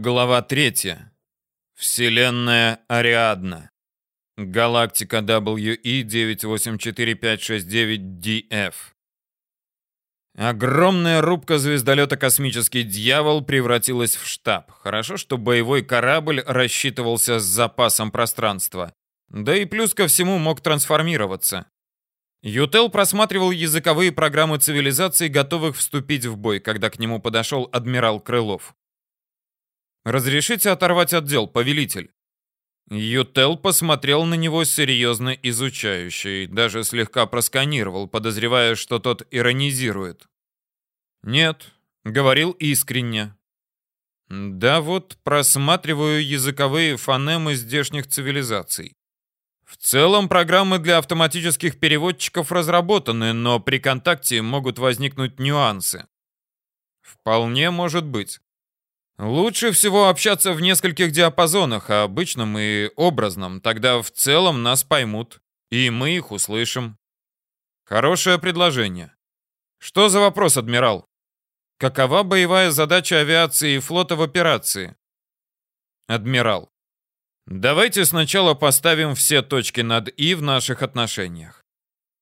Глава 3. Вселенная Ариадна. Галактика WE-984569DF. Огромная рубка звездолета «Космический дьявол» превратилась в штаб. Хорошо, что боевой корабль рассчитывался с запасом пространства. Да и плюс ко всему мог трансформироваться. Ютел просматривал языковые программы цивилизаций, готовых вступить в бой, когда к нему подошел адмирал Крылов. «Разрешите оторвать отдел, повелитель?» Ютел посмотрел на него серьезно изучающий, даже слегка просканировал, подозревая, что тот иронизирует. «Нет», — говорил искренне. «Да вот, просматриваю языковые фонемы здешних цивилизаций. В целом программы для автоматических переводчиков разработаны, но при контакте могут возникнуть нюансы. Вполне может быть. Лучше всего общаться в нескольких диапазонах, обычном и образном. Тогда в целом нас поймут, и мы их услышим. Хорошее предложение. Что за вопрос, адмирал? Какова боевая задача авиации и флота в операции? Адмирал. Давайте сначала поставим все точки над «и» в наших отношениях.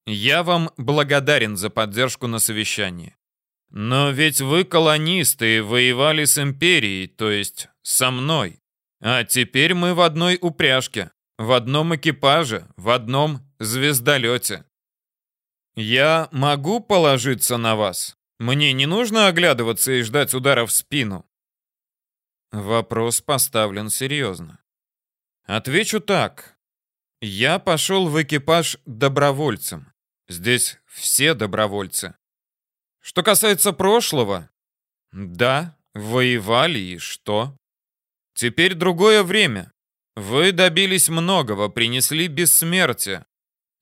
Я вам благодарен за поддержку на совещании. Но ведь вы колонисты воевали с империей, то есть со мной. А теперь мы в одной упряжке, в одном экипаже, в одном звездолете. Я могу положиться на вас? Мне не нужно оглядываться и ждать удара в спину. Вопрос поставлен серьезно. Отвечу так. Я пошел в экипаж добровольцем. Здесь все добровольцы. Что касается прошлого, да, воевали и что? Теперь другое время. Вы добились многого, принесли бессмертие.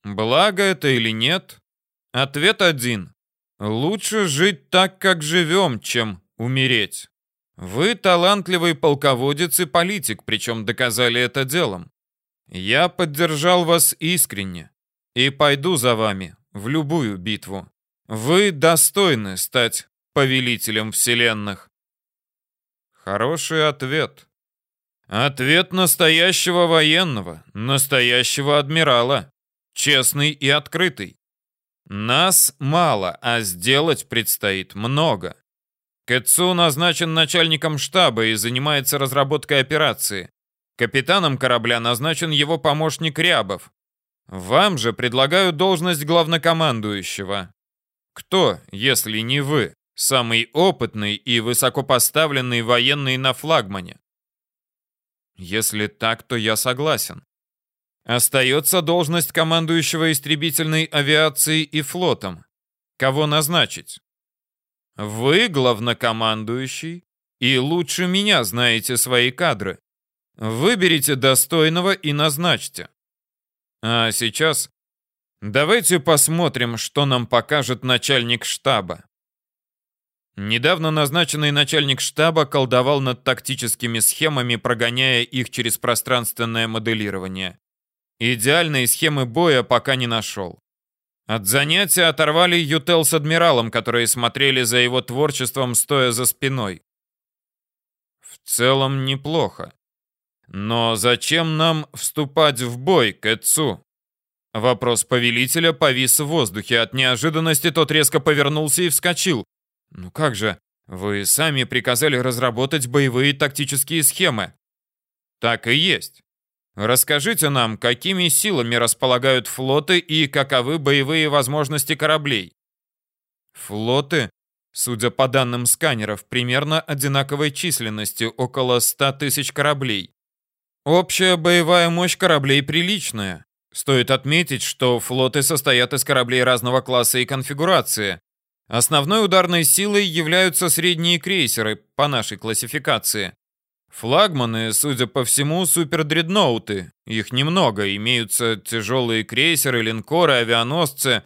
Благо это или нет? Ответ один. Лучше жить так, как живем, чем умереть. Вы талантливый полководец и политик, причем доказали это делом. Я поддержал вас искренне и пойду за вами в любую битву. Вы достойны стать повелителем вселенных. Хороший ответ. Ответ настоящего военного, настоящего адмирала. Честный и открытый. Нас мало, а сделать предстоит много. Кэтсу назначен начальником штаба и занимается разработкой операции. Капитаном корабля назначен его помощник Рябов. Вам же предлагаю должность главнокомандующего. Кто, если не вы, самый опытный и высокопоставленный военный на флагмане? Если так, то я согласен. Остается должность командующего истребительной авиацией и флотом. Кого назначить? Вы главнокомандующий и лучше меня знаете свои кадры. Выберите достойного и назначьте. А сейчас Давайте посмотрим, что нам покажет начальник штаба. Недавно назначенный начальник штаба колдовал над тактическими схемами, прогоняя их через пространственное моделирование. Идеальной схемы боя пока не нашел. От занятия оторвали Ютел с адмиралом, которые смотрели за его творчеством, стоя за спиной. В целом неплохо. Но зачем нам вступать в бой, Кэтсу? Вопрос повелителя повис в воздухе. От неожиданности тот резко повернулся и вскочил. «Ну как же, вы сами приказали разработать боевые тактические схемы». «Так и есть. Расскажите нам, какими силами располагают флоты и каковы боевые возможности кораблей?» «Флоты?» Судя по данным сканеров, примерно одинаковой численности, около 100 тысяч кораблей. Общая боевая мощь кораблей приличная. Стоит отметить, что флоты состоят из кораблей разного класса и конфигурации. Основной ударной силой являются средние крейсеры по нашей классификации. Флагманы, судя по всему, супердредноуты. Их немного, имеются тяжелые крейсеры, линкоры, авианосцы.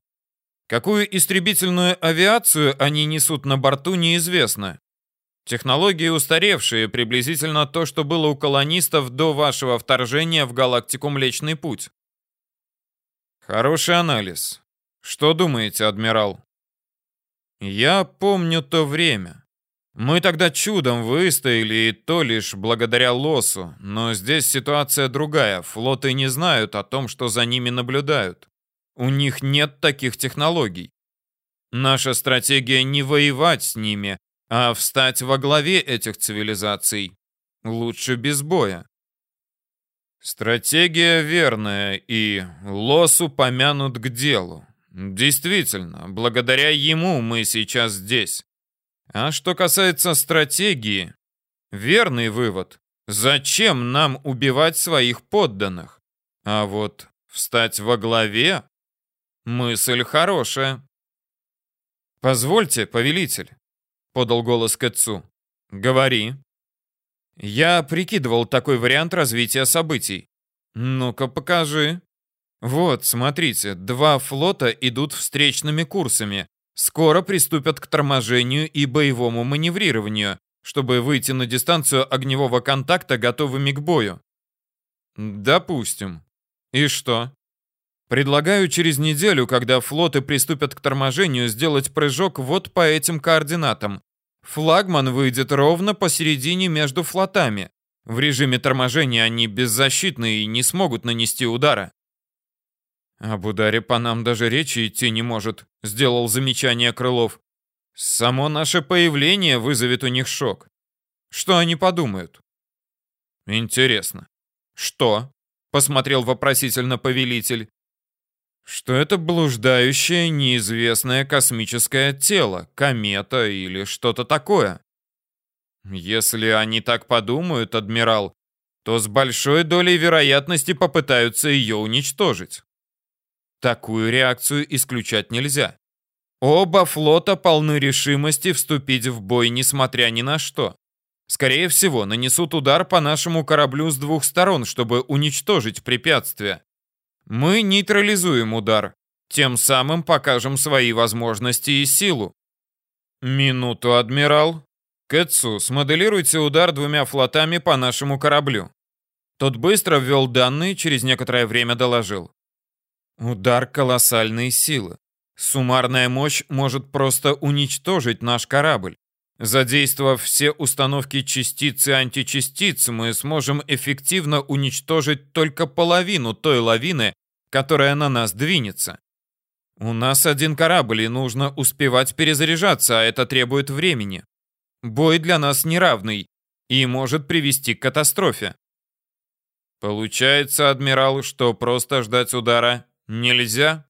Какую истребительную авиацию они несут на борту, неизвестно. Технологии устаревшие, приблизительно то, что было у колонистов до вашего вторжения в галактику Млечный Путь. Хороший анализ. Что думаете, адмирал? Я помню то время. Мы тогда чудом выстояли, и то лишь благодаря лосу. Но здесь ситуация другая. Флоты не знают о том, что за ними наблюдают. У них нет таких технологий. Наша стратегия не воевать с ними, а встать во главе этих цивилизаций. Лучше без боя. Стратегия верная, и Лос упомянут к делу. Действительно, благодаря ему мы сейчас здесь. А что касается стратегии, верный вывод. Зачем нам убивать своих подданных? А вот встать во главе — мысль хорошая. «Позвольте, повелитель», — подал голос Кэтсу. «Говори». Я прикидывал такой вариант развития событий. Ну-ка, покажи. Вот, смотрите, два флота идут встречными курсами. Скоро приступят к торможению и боевому маневрированию, чтобы выйти на дистанцию огневого контакта готовыми к бою. Допустим. И что? Предлагаю через неделю, когда флоты приступят к торможению, сделать прыжок вот по этим координатам. Флагман выйдет ровно посередине между флотами. В режиме торможения они беззащитны и не смогут нанести удара. Об ударе по нам даже речи идти не может, сделал замечание Крылов. Само наше появление вызовет у них шок. Что они подумают? Интересно. Что? Посмотрел вопросительно повелитель что это блуждающее неизвестное космическое тело, комета или что-то такое. Если они так подумают, адмирал, то с большой долей вероятности попытаются ее уничтожить. Такую реакцию исключать нельзя. Оба флота полны решимости вступить в бой, несмотря ни на что. Скорее всего, нанесут удар по нашему кораблю с двух сторон, чтобы уничтожить препятствие. Мы нейтрализуем удар, тем самым покажем свои возможности и силу. Минуту, адмирал. Кэтсу, смоделируйте удар двумя флотами по нашему кораблю. Тот быстро ввел данные, через некоторое время доложил. Удар колоссальной силы. Суммарная мощь может просто уничтожить наш корабль. Задействовав все установки частиц и античастиц, мы сможем эффективно уничтожить только половину той лавины, которая на нас двинется. У нас один корабль, и нужно успевать перезаряжаться, а это требует времени. Бой для нас неравный и может привести к катастрофе. Получается, адмирал, что просто ждать удара нельзя?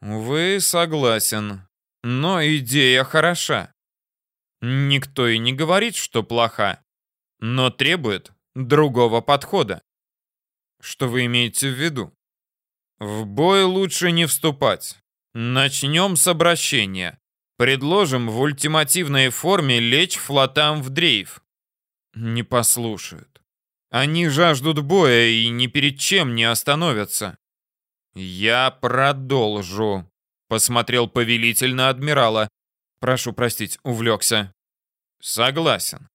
Вы согласен, но идея хороша. Никто и не говорит, что плоха, но требует другого подхода. Что вы имеете в виду? В бой лучше не вступать. Начнем с обращения. Предложим в ультимативной форме лечь флотам в дрейф. Не послушают. Они жаждут боя и ни перед чем не остановятся. Я продолжу, посмотрел повелитель на адмирала. Прошу простить, увлекся. Согласен.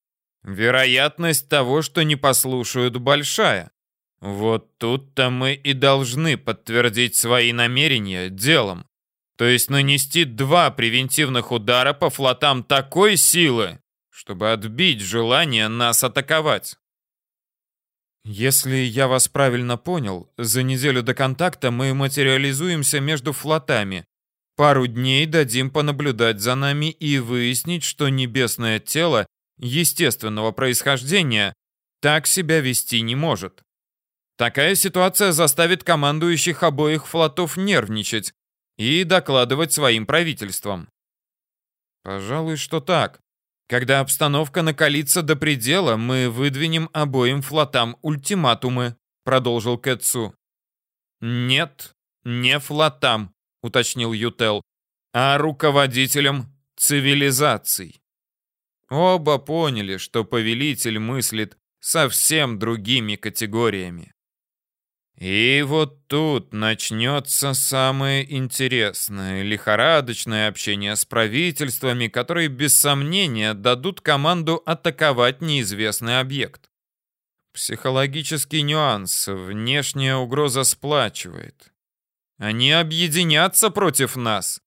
Вероятность того, что не послушают, большая. Вот тут-то мы и должны подтвердить свои намерения делом. То есть нанести два превентивных удара по флотам такой силы, чтобы отбить желание нас атаковать. Если я вас правильно понял, за неделю до контакта мы материализуемся между флотами, Пару дней дадим понаблюдать за нами и выяснить, что небесное тело естественного происхождения так себя вести не может. Такая ситуация заставит командующих обоих флотов нервничать и докладывать своим правительствам. Пожалуй, что так. Когда обстановка накалится до предела, мы выдвинем обоим флотам ультиматумы, продолжил Кэтсу. Нет, не флотам, уточнил Ютел, а руководителем цивилизаций. Оба поняли, что повелитель мыслит совсем другими категориями. И вот тут начнется самое интересное, лихорадочное общение с правительствами, которые без сомнения дадут команду атаковать неизвестный объект. Психологический нюанс, внешняя угроза сплачивает. Они объединятся против нас.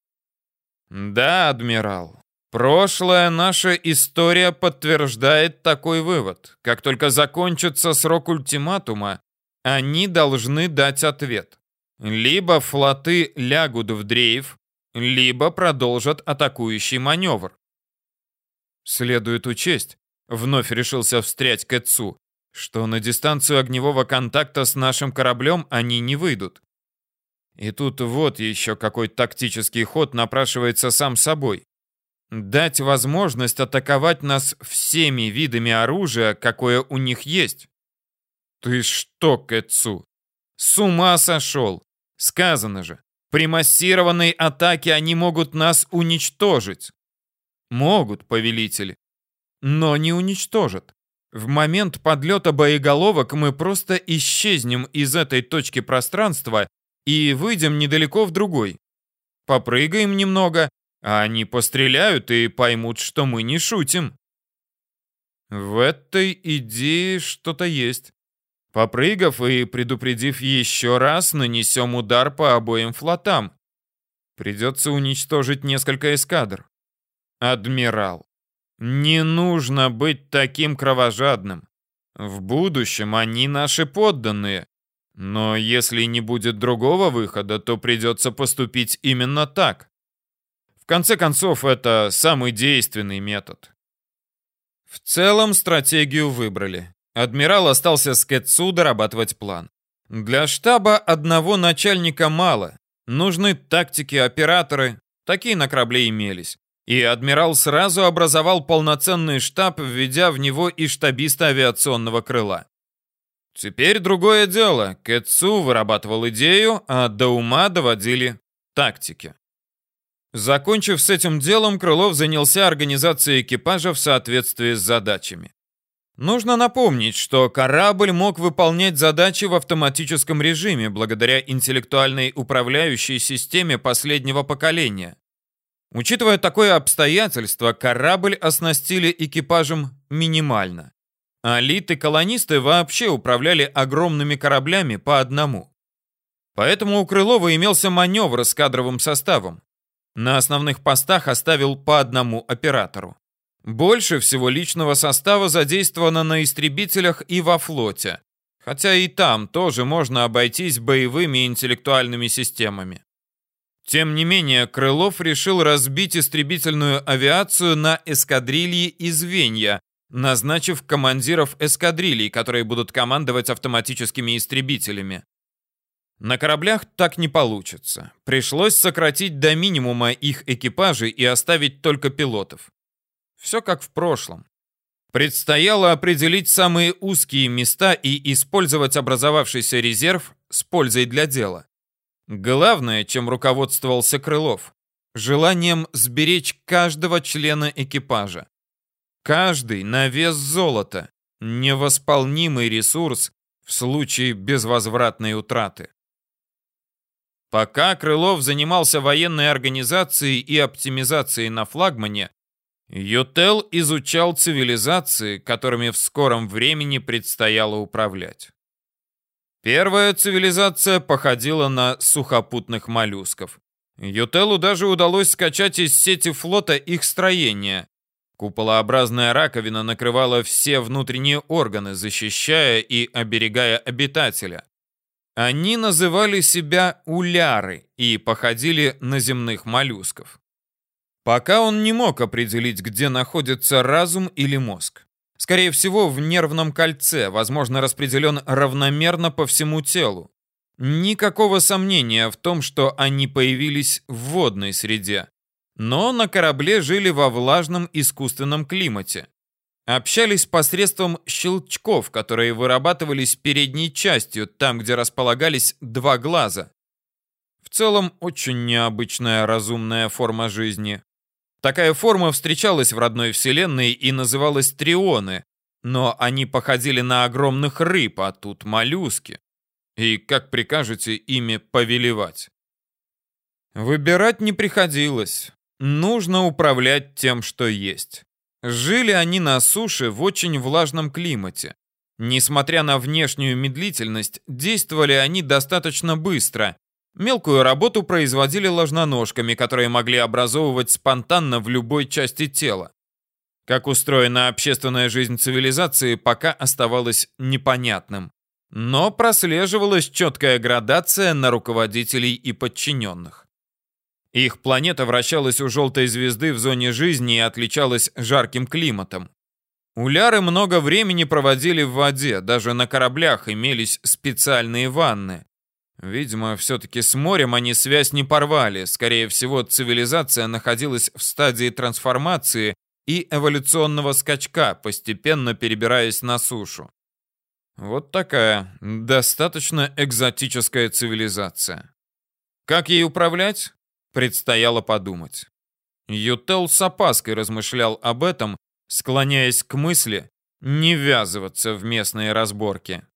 Да, адмирал, Прошлая наша история подтверждает такой вывод. Как только закончится срок ультиматума, они должны дать ответ. Либо флоты лягут в дрейф, либо продолжат атакующий маневр. Следует учесть, вновь решился встрять Кэтсу, что на дистанцию огневого контакта с нашим кораблем они не выйдут. И тут вот еще какой тактический ход напрашивается сам собой. Дать возможность атаковать нас всеми видами оружия, какое у них есть. Ты что, Кэтсу? С ума сошел? Сказано же, при массированной атаке они могут нас уничтожить. Могут, повелитель, но не уничтожат. В момент подлета боеголовок мы просто исчезнем из этой точки пространства и выйдем недалеко в другой. Попрыгаем немного, а они постреляют и поймут, что мы не шутим. В этой идее что-то есть. Попрыгав и предупредив еще раз, нанесем удар по обоим флотам. Придется уничтожить несколько эскадр. Адмирал, не нужно быть таким кровожадным. В будущем они наши подданные. Но если не будет другого выхода, то придется поступить именно так. В конце концов, это самый действенный метод. В целом стратегию выбрали. Адмирал остался с Кэтсу дорабатывать план. Для штаба одного начальника мало. Нужны тактики, операторы. Такие на корабле имелись. И адмирал сразу образовал полноценный штаб, введя в него и штабиста авиационного крыла. Теперь другое дело. Кэтсу вырабатывал идею, а до ума доводили тактики. Закончив с этим делом, Крылов занялся организацией экипажа в соответствии с задачами. Нужно напомнить, что корабль мог выполнять задачи в автоматическом режиме благодаря интеллектуальной управляющей системе последнего поколения. Учитывая такое обстоятельство, корабль оснастили экипажем минимально. А литы-колонисты вообще управляли огромными кораблями по одному. Поэтому у Крылова имелся маневр с кадровым составом. На основных постах оставил по одному оператору. Больше всего личного состава задействовано на истребителях и во флоте. Хотя и там тоже можно обойтись боевыми интеллектуальными системами. Тем не менее, Крылов решил разбить истребительную авиацию на эскадрильи и звенья, назначив командиров эскадрилий, которые будут командовать автоматическими истребителями. На кораблях так не получится. Пришлось сократить до минимума их экипажи и оставить только пилотов. Все как в прошлом. Предстояло определить самые узкие места и использовать образовавшийся резерв с пользой для дела. Главное, чем руководствовался Крылов, желанием сберечь каждого члена экипажа. Каждый на вес золота, невосполнимый ресурс в случае безвозвратной утраты. Пока Крылов занимался военной организацией и оптимизацией на флагмане, Ютел изучал цивилизации, которыми в скором времени предстояло управлять. Первая цивилизация походила на сухопутных моллюсков. Ютелу даже удалось скачать из сети флота их строение. Куполообразная раковина накрывала все внутренние органы, защищая и оберегая обитателя. Они называли себя уляры и походили на земных моллюсков. Пока он не мог определить, где находится разум или мозг. Скорее всего, в нервном кольце, возможно, распределен равномерно по всему телу. Никакого сомнения в том, что они появились в водной среде. Но на корабле жили во влажном искусственном климате. Общались посредством щелчков, которые вырабатывались передней частью, там, где располагались два глаза. В целом, очень необычная разумная форма жизни. Такая форма встречалась в родной вселенной и называлась трионы, но они походили на огромных рыб, а тут моллюски. И как прикажете ими повелевать? Выбирать не приходилось. Нужно управлять тем, что есть. Жили они на суше в очень влажном климате. Несмотря на внешнюю медлительность, действовали они достаточно быстро, Мелкую работу производили ложноножками, которые могли образовывать спонтанно в любой части тела. Как устроена общественная жизнь цивилизации, пока оставалось непонятным. Но прослеживалась четкая градация на руководителей и подчиненных. Их планета вращалась у желтой звезды в зоне жизни и отличалась жарким климатом. Уляры много времени проводили в воде, даже на кораблях имелись специальные ванны. Видимо, все-таки с морем они связь не порвали. Скорее всего, цивилизация находилась в стадии трансформации и эволюционного скачка, постепенно перебираясь на сушу. Вот такая достаточно экзотическая цивилизация. Как ей управлять? Предстояло подумать. Ютел с опаской размышлял об этом, склоняясь к мысли не ввязываться в местные разборки.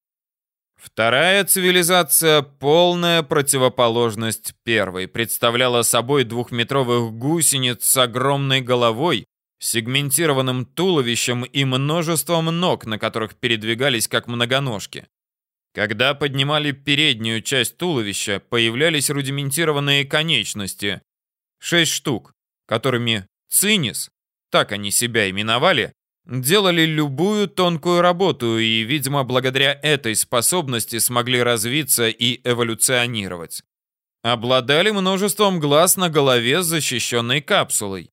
Вторая цивилизация, полная противоположность первой, представляла собой двухметровых гусениц с огромной головой, сегментированным туловищем и множеством ног, на которых передвигались как многоножки. Когда поднимали переднюю часть туловища, появлялись рудиментированные конечности. Шесть штук, которыми цинис, так они себя именовали, делали любую тонкую работу и, видимо, благодаря этой способности смогли развиться и эволюционировать. Обладали множеством глаз на голове защищенной капсулой.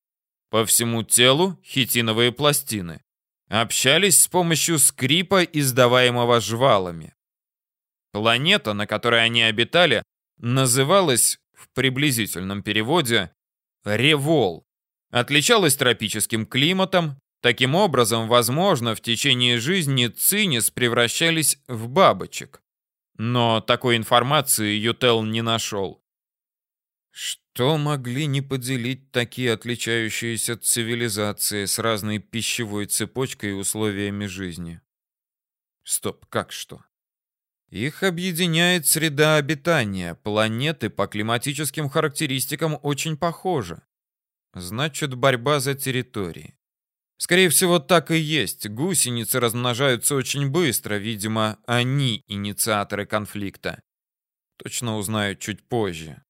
По всему телу хитиновые пластины. Общались с помощью скрипа, издаваемого жвалами. Планета, на которой они обитали, называлась в приблизительном переводе Револ. Отличалась тропическим климатом, Таким образом, возможно, в течение жизни цинис превращались в бабочек. Но такой информации Ютел не нашел. Что могли не поделить такие отличающиеся цивилизации с разной пищевой цепочкой и условиями жизни? Стоп, как что? Их объединяет среда обитания. Планеты по климатическим характеристикам очень похожи. Значит, борьба за территории. Скорее всего, так и есть. Гусеницы размножаются очень быстро, видимо, они инициаторы конфликта. Точно узнаю чуть позже.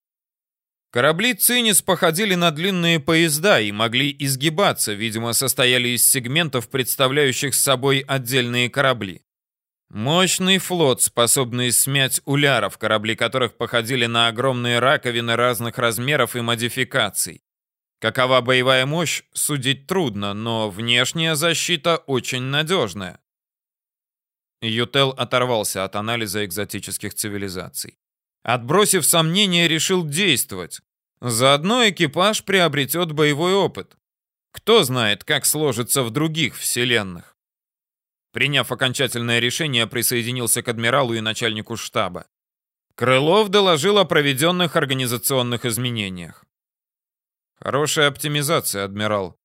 Корабли «Цинис» походили на длинные поезда и могли изгибаться, видимо, состояли из сегментов, представляющих собой отдельные корабли. Мощный флот, способный смять уляров, корабли которых походили на огромные раковины разных размеров и модификаций. Какова боевая мощь, судить трудно, но внешняя защита очень надежная. Ютел оторвался от анализа экзотических цивилизаций. Отбросив сомнения, решил действовать. Заодно экипаж приобретет боевой опыт. Кто знает, как сложится в других вселенных. Приняв окончательное решение, присоединился к адмиралу и начальнику штаба. Крылов доложил о проведенных организационных изменениях. Хорошая оптимизация, адмирал.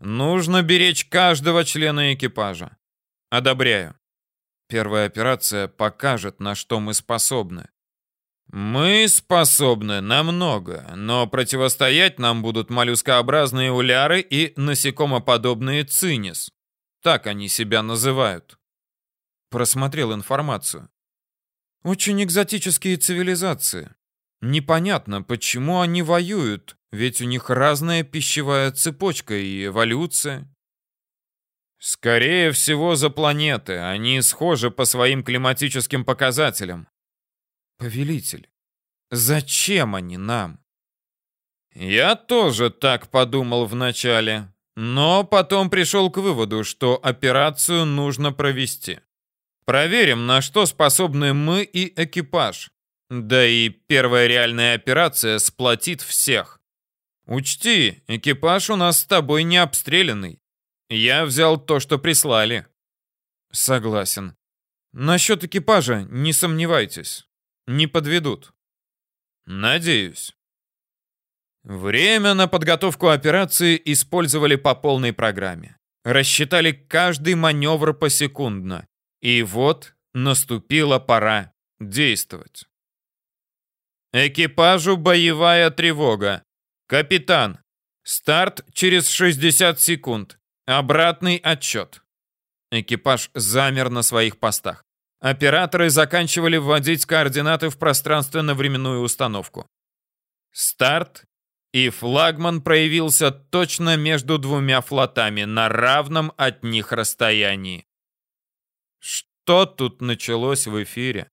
Нужно беречь каждого члена экипажа. Одобряю. Первая операция покажет, на что мы способны. Мы способны на много, но противостоять нам будут моллюскообразные уляры и насекомоподобные цинис. Так они себя называют. Просмотрел информацию. Очень экзотические цивилизации. Непонятно, почему они воюют, ведь у них разная пищевая цепочка и эволюция. Скорее всего, за планеты. Они схожи по своим климатическим показателям. Повелитель, зачем они нам? Я тоже так подумал вначале, но потом пришел к выводу, что операцию нужно провести. Проверим, на что способны мы и экипаж. Да и первая реальная операция сплотит всех. Учти, экипаж у нас с тобой не обстрелянный. Я взял то, что прислали. Согласен. Насчет экипажа не сомневайтесь. Не подведут. Надеюсь. Время на подготовку операции использовали по полной программе. Рассчитали каждый маневр посекундно. И вот наступила пора действовать. Экипажу боевая тревога. Капитан, старт через 60 секунд. Обратный отчет. Экипаж замер на своих постах. операторы заканчивали вводить координаты в пространственно-временную установку. Старт, и флагман проявился точно между двумя флотами на равном от них расстоянии. Что тут началось в эфире?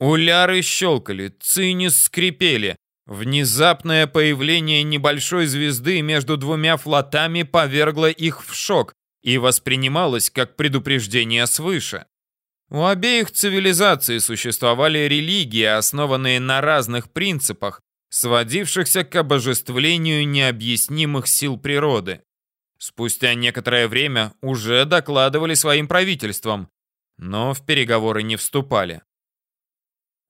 Уляры щелкали, цинис скрипели. Внезапное появление небольшой звезды между двумя флотами повергло их в шок и воспринималось как предупреждение свыше. У обеих цивилизаций существовали религии, основанные на разных принципах, сводившихся к обожествлению необъяснимых сил природы. Спустя некоторое время уже докладывали своим правительствам, но в переговоры не вступали.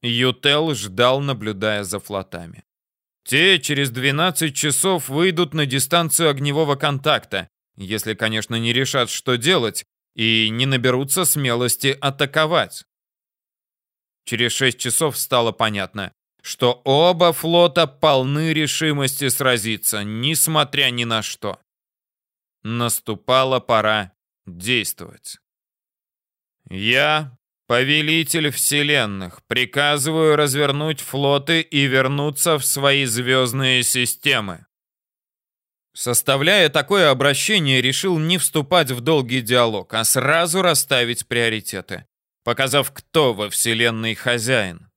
Ютел ждал, наблюдая за флотами. Те через 12 часов выйдут на дистанцию огневого контакта, если, конечно, не решат, что делать, и не наберутся смелости атаковать. Через 6 часов стало понятно, что оба флота полны решимости сразиться, несмотря ни на что. Наступала пора действовать. Я, повелитель вселенных, приказываю развернуть флоты и вернуться в свои звездные системы. Составляя такое обращение, решил не вступать в долгий диалог, а сразу расставить приоритеты, показав, кто во вселенной хозяин.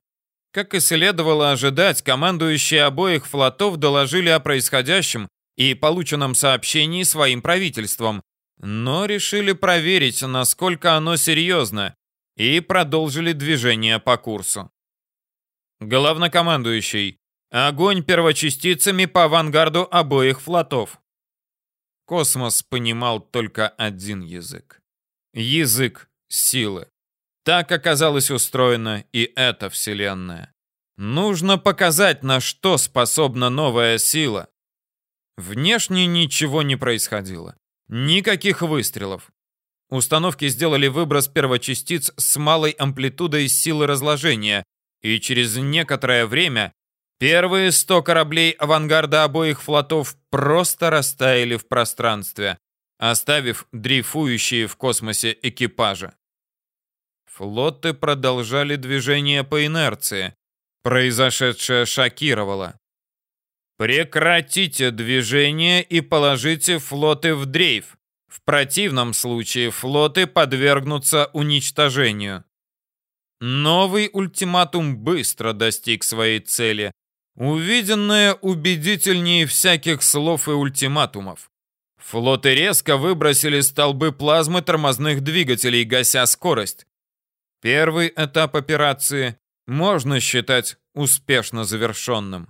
Как и следовало ожидать, командующие обоих флотов доложили о происходящем и полученном сообщении своим правительствам, но решили проверить, насколько оно серьезно, и продолжили движение по курсу. Главнокомандующий, огонь первочастицами по авангарду обоих флотов. Космос понимал только один язык. Язык силы. Так оказалось устроена и эта вселенная. Нужно показать, на что способна новая сила. Внешне ничего не происходило. Никаких выстрелов. Установки сделали выброс первочастиц с малой амплитудой силы разложения, и через некоторое время первые 100 кораблей авангарда обоих флотов просто растаяли в пространстве, оставив дрейфующие в космосе экипажи. Флоты продолжали движение по инерции. Произошедшее шокировало. Прекратите движение и положите флоты в дрейф. В противном случае флоты подвергнутся уничтожению. Новый ультиматум быстро достиг своей цели. Увиденное убедительнее всяких слов и ультиматумов. Флоты резко выбросили столбы плазмы тормозных двигателей, гася скорость. Первый этап операции можно считать успешно завершенным.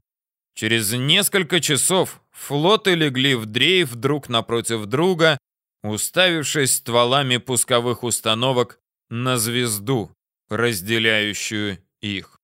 Через несколько часов флоты легли в дрейф друг напротив друга, уставившись стволами пусковых установок на звезду, разделяющую их.